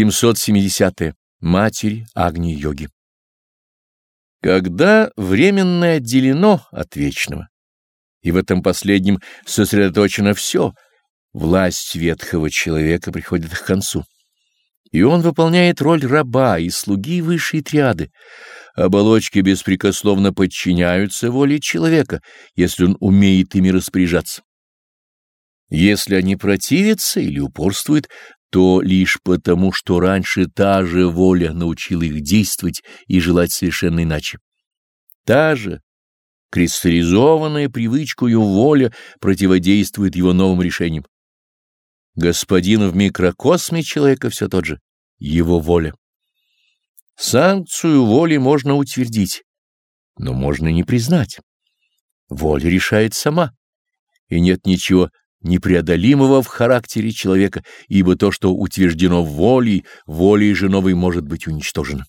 770. -е. Матерь Агни-йоги. Когда временное отделено от вечного, и в этом последнем сосредоточено все, власть ветхого человека приходит к концу, и он выполняет роль раба и слуги высшей триады. Оболочки беспрекословно подчиняются воле человека, если он умеет ими распоряжаться. Если они противятся или упорствуют, то лишь потому, что раньше та же воля научила их действовать и желать совершенно иначе. Та же кристаллизованная привычкою воля противодействует его новым решениям. Господин в микрокосме человека все тот же, его воля. Санкцию воли можно утвердить, но можно не признать. Воля решает сама, и нет ничего непреодолимого в характере человека, ибо то, что утверждено волей, волей же новой может быть уничтожено.